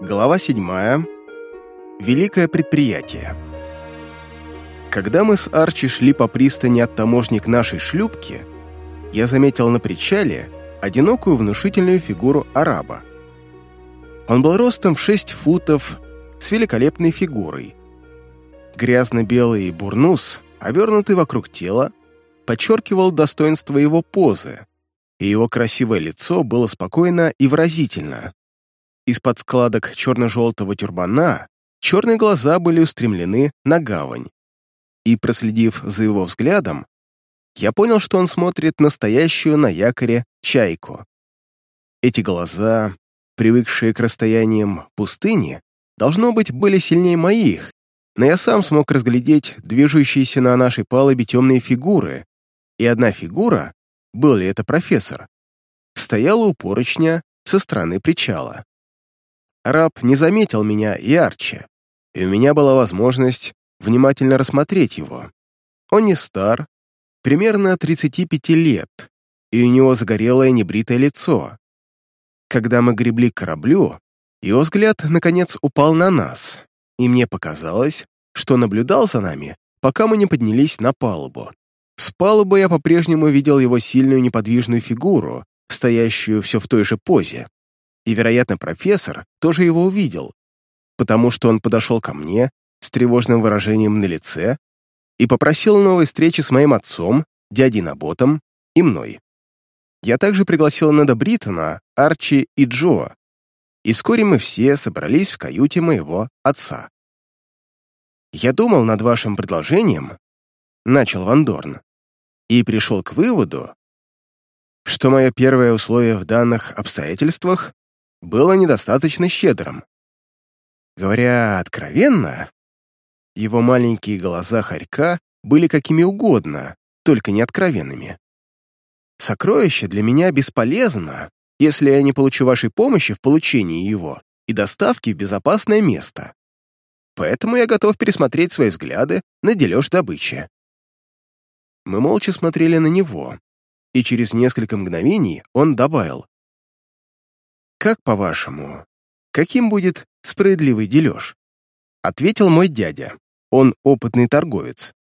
Глава 7. Великое предприятие. Когда мы с Арчи шли по пристани от таможни к нашей шлюпке, я заметил на причале одинокую внушительную фигуру араба. Он был ростом в 6 футов, с великолепной фигурой. Грязно-белый бурнус, обернутый вокруг тела, подчеркивал достоинство его позы, и его красивое лицо было спокойно и выразительно. Из-под складок черно-желтого тюрбана черные глаза были устремлены на гавань. И, проследив за его взглядом, я понял, что он смотрит настоящую на якоре чайку. Эти глаза, привыкшие к расстояниям пустыни, должно быть, были сильнее моих, но я сам смог разглядеть движущиеся на нашей палубе темные фигуры, и одна фигура, был ли это профессор, стояла у поручня со стороны причала. Раб не заметил меня и Арчи, и у меня была возможность внимательно рассмотреть его. Он не стар, примерно 35 лет, и у него загорелое небритое лицо. Когда мы гребли к кораблю, его взгляд, наконец, упал на нас, и мне показалось, что наблюдал за нами, пока мы не поднялись на палубу. С палубы я по-прежнему видел его сильную неподвижную фигуру, стоящую все в той же позе и, вероятно, профессор тоже его увидел, потому что он подошел ко мне с тревожным выражением на лице и попросил новой встречи с моим отцом, дядей Наботом и мной. Я также пригласил Неда Бриттона, Арчи и Джо, и вскоре мы все собрались в каюте моего отца. «Я думал над вашим предложением», — начал Ван Дорн, и пришел к выводу, что мое первое условие в данных обстоятельствах было недостаточно щедрым. Говоря откровенно, его маленькие глаза хорька были какими угодно, только не откровенными. Сокровище для меня бесполезно, если я не получу вашей помощи в получении его и доставке в безопасное место. Поэтому я готов пересмотреть свои взгляды на дележ добычи. Мы молча смотрели на него, и через несколько мгновений он добавил. «Как, по-вашему, каким будет справедливый дележ?» Ответил мой дядя. Он опытный торговец.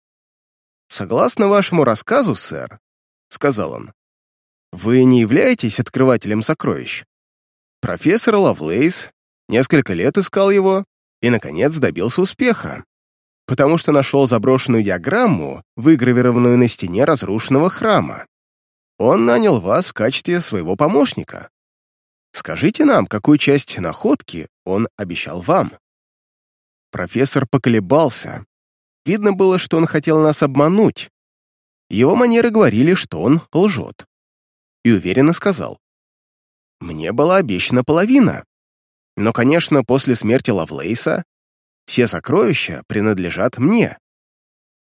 «Согласно вашему рассказу, сэр», — сказал он, «вы не являетесь открывателем сокровищ. Профессор Лавлейс несколько лет искал его и, наконец, добился успеха, потому что нашел заброшенную диаграмму, выгравированную на стене разрушенного храма. Он нанял вас в качестве своего помощника. Скажите нам, какую часть находки он обещал вам?» Профессор поколебался. Видно было, что он хотел нас обмануть. Его манеры говорили, что он лжет. И уверенно сказал. «Мне была обещана половина. Но, конечно, после смерти Лавлейса все сокровища принадлежат мне.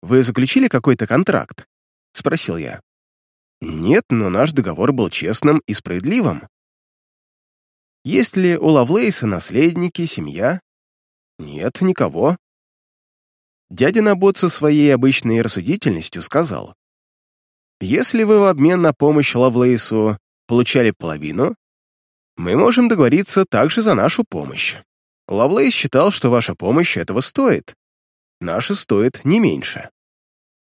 Вы заключили какой-то контракт?» — спросил я. «Нет, но наш договор был честным и справедливым. Есть ли у Лавлейса наследники, семья? Нет, никого. Дядя Набот со своей обычной рассудительностью сказал, «Если вы в обмен на помощь Лавлейсу получали половину, мы можем договориться также за нашу помощь. Лавлейс считал, что ваша помощь этого стоит. Наша стоит не меньше».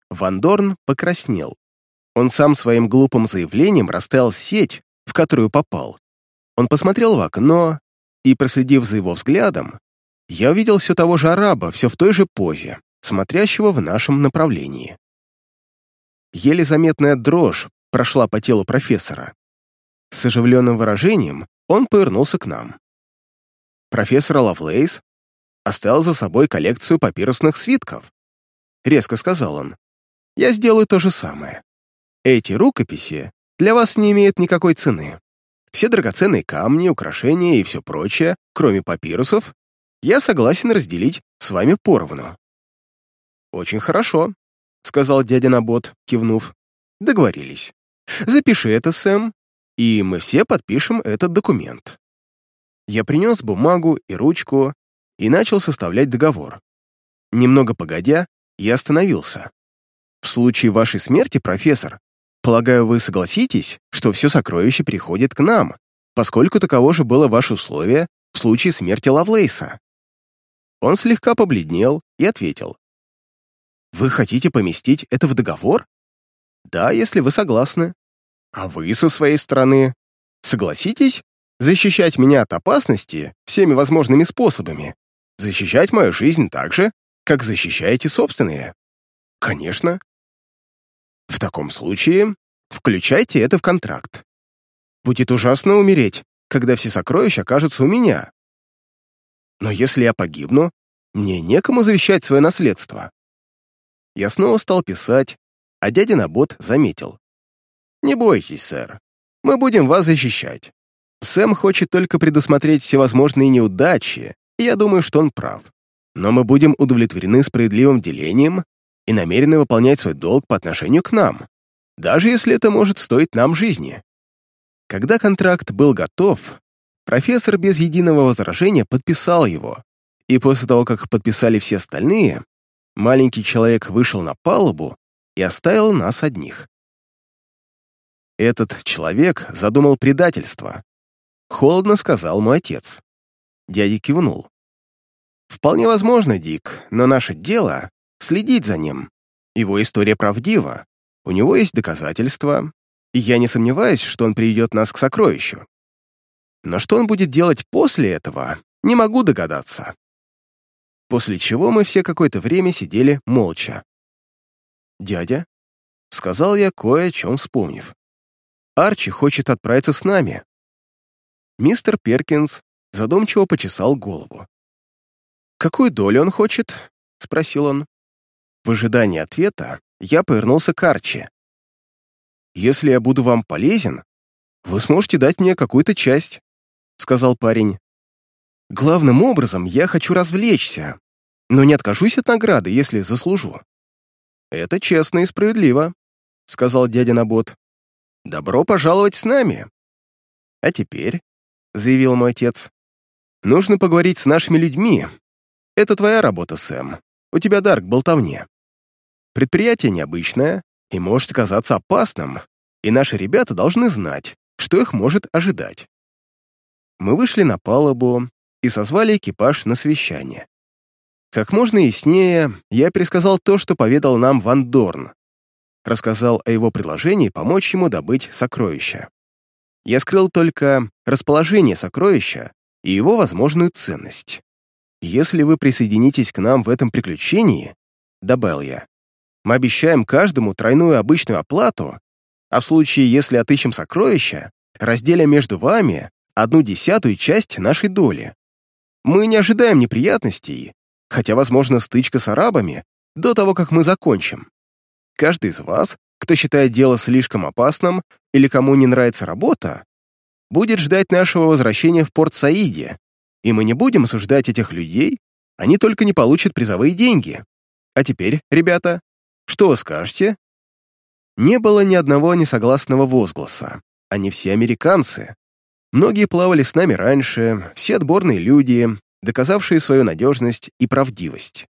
Ван Дорн покраснел. Он сам своим глупым заявлением расставил сеть, в которую попал. Он посмотрел в окно, и, проследив за его взглядом, я увидел все того же араба, все в той же позе, смотрящего в нашем направлении. Еле заметная дрожь прошла по телу профессора. С оживленным выражением он повернулся к нам. Профессор Лавлейс оставил за собой коллекцию папирусных свитков. Резко сказал он. «Я сделаю то же самое. Эти рукописи для вас не имеют никакой цены. Все драгоценные камни, украшения и все прочее, кроме папирусов, я согласен разделить с вами поровну». «Очень хорошо», — сказал дядя Набот, кивнув. «Договорились. Запиши это, Сэм, и мы все подпишем этот документ». Я принес бумагу и ручку и начал составлять договор. Немного погодя, я остановился. «В случае вашей смерти, профессор, Полагаю, вы согласитесь, что все сокровище переходит к нам, поскольку таково же было ваше условие в случае смерти Лавлейса. Он слегка побледнел и ответил. «Вы хотите поместить это в договор? Да, если вы согласны. А вы со своей стороны согласитесь защищать меня от опасности всеми возможными способами, защищать мою жизнь так же, как защищаете собственные? Конечно. В таком случае включайте это в контракт. Будет ужасно умереть, когда все сокровища окажутся у меня. Но если я погибну, мне некому завещать свое наследство. Я снова стал писать, а дядя Набот заметил. «Не бойтесь, сэр. Мы будем вас защищать. Сэм хочет только предусмотреть всевозможные неудачи, и я думаю, что он прав. Но мы будем удовлетворены справедливым делением и намерены выполнять свой долг по отношению к нам, даже если это может стоить нам жизни». Когда контракт был готов, профессор без единого возражения подписал его, и после того, как подписали все остальные, маленький человек вышел на палубу и оставил нас одних. Этот человек задумал предательство. Холодно сказал мой отец. Дядя кивнул. Вполне возможно, Дик, но наше дело — следить за ним. Его история правдива. У него есть доказательства, и я не сомневаюсь, что он приведет нас к сокровищу. Но что он будет делать после этого, не могу догадаться. После чего мы все какое-то время сидели молча. «Дядя», — сказал я кое о чем вспомнив, «Арчи хочет отправиться с нами». Мистер Перкинс задумчиво почесал голову. «Какую долю он хочет?» — спросил он. В ожидании ответа я повернулся к Арчи. «Если я буду вам полезен, вы сможете дать мне какую-то часть», — сказал парень. «Главным образом я хочу развлечься, но не откажусь от награды, если заслужу». «Это честно и справедливо», — сказал дядя Набот. «Добро пожаловать с нами». «А теперь», — заявил мой отец, — «нужно поговорить с нашими людьми. Это твоя работа, Сэм. У тебя дар к болтовне. Предприятие необычное и может казаться опасным, и наши ребята должны знать, что их может ожидать». Мы вышли на палубу и созвали экипаж на совещание. Как можно яснее, я пересказал то, что поведал нам Ван Дорн. Рассказал о его предложении помочь ему добыть сокровища. Я скрыл только расположение сокровища и его возможную ценность. «Если вы присоединитесь к нам в этом приключении», — добавил я, «мы обещаем каждому тройную обычную оплату, а в случае, если отыщем сокровища, разделим между вами одну десятую часть нашей доли. Мы не ожидаем неприятностей хотя, возможно, стычка с арабами до того, как мы закончим. Каждый из вас, кто считает дело слишком опасным или кому не нравится работа, будет ждать нашего возвращения в порт Саиде, и мы не будем осуждать этих людей, они только не получат призовые деньги. А теперь, ребята, что вы скажете? Не было ни одного несогласного возгласа. Они все американцы. Многие плавали с нами раньше, все отборные люди, доказавшие свою надежность и правдивость.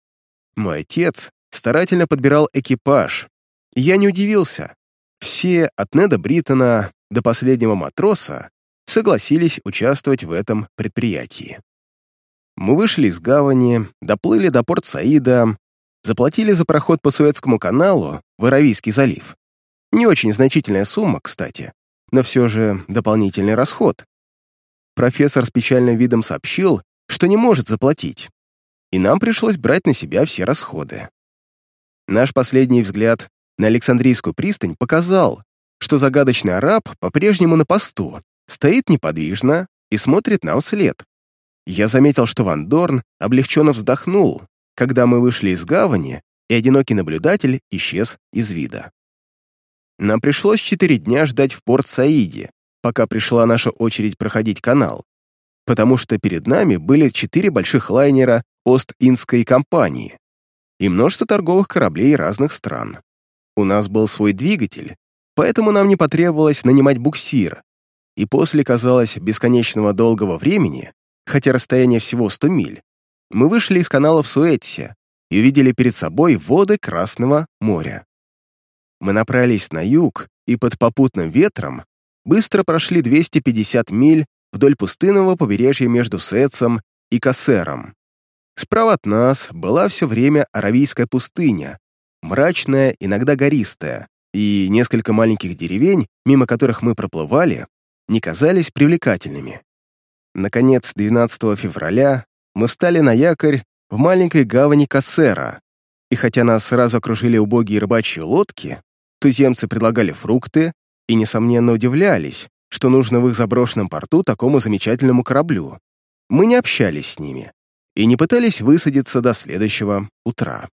Мой отец старательно подбирал экипаж, и я не удивился. Все, от Неда Бриттона до последнего матроса, согласились участвовать в этом предприятии. Мы вышли из гавани, доплыли до порт Саида, заплатили за проход по Суэцкому каналу в Аравийский залив. Не очень значительная сумма, кстати, но все же дополнительный расход. Профессор с печальным видом сообщил, что не может заплатить, и нам пришлось брать на себя все расходы. Наш последний взгляд на Александрийскую пристань показал, что загадочный араб по-прежнему на посту, стоит неподвижно и смотрит нам вслед. Я заметил, что Ван Дорн облегченно вздохнул, когда мы вышли из гавани, и одинокий наблюдатель исчез из вида. Нам пришлось четыре дня ждать в порт Саиде, пока пришла наша очередь проходить канал, потому что перед нами были четыре больших лайнера Ост-Индской компании и множество торговых кораблей разных стран. У нас был свой двигатель, поэтому нам не потребовалось нанимать буксир, и после, казалось, бесконечного долгого времени, хотя расстояние всего 100 миль, мы вышли из канала в Суэцсе и увидели перед собой воды Красного моря. Мы направились на юг и под попутным ветром быстро прошли 250 миль вдоль пустынного побережья между Суэцем и Кассером. Справа от нас была все время Аравийская пустыня, мрачная, иногда гористая, и несколько маленьких деревень, мимо которых мы проплывали, не казались привлекательными. Наконец, 12 февраля мы встали на якорь в маленькой гавани Кассера, и хотя нас сразу окружили убогие рыбачьи лодки, туземцы предлагали фрукты и, несомненно, удивлялись, что нужно в их заброшенном порту такому замечательному кораблю. Мы не общались с ними и не пытались высадиться до следующего утра.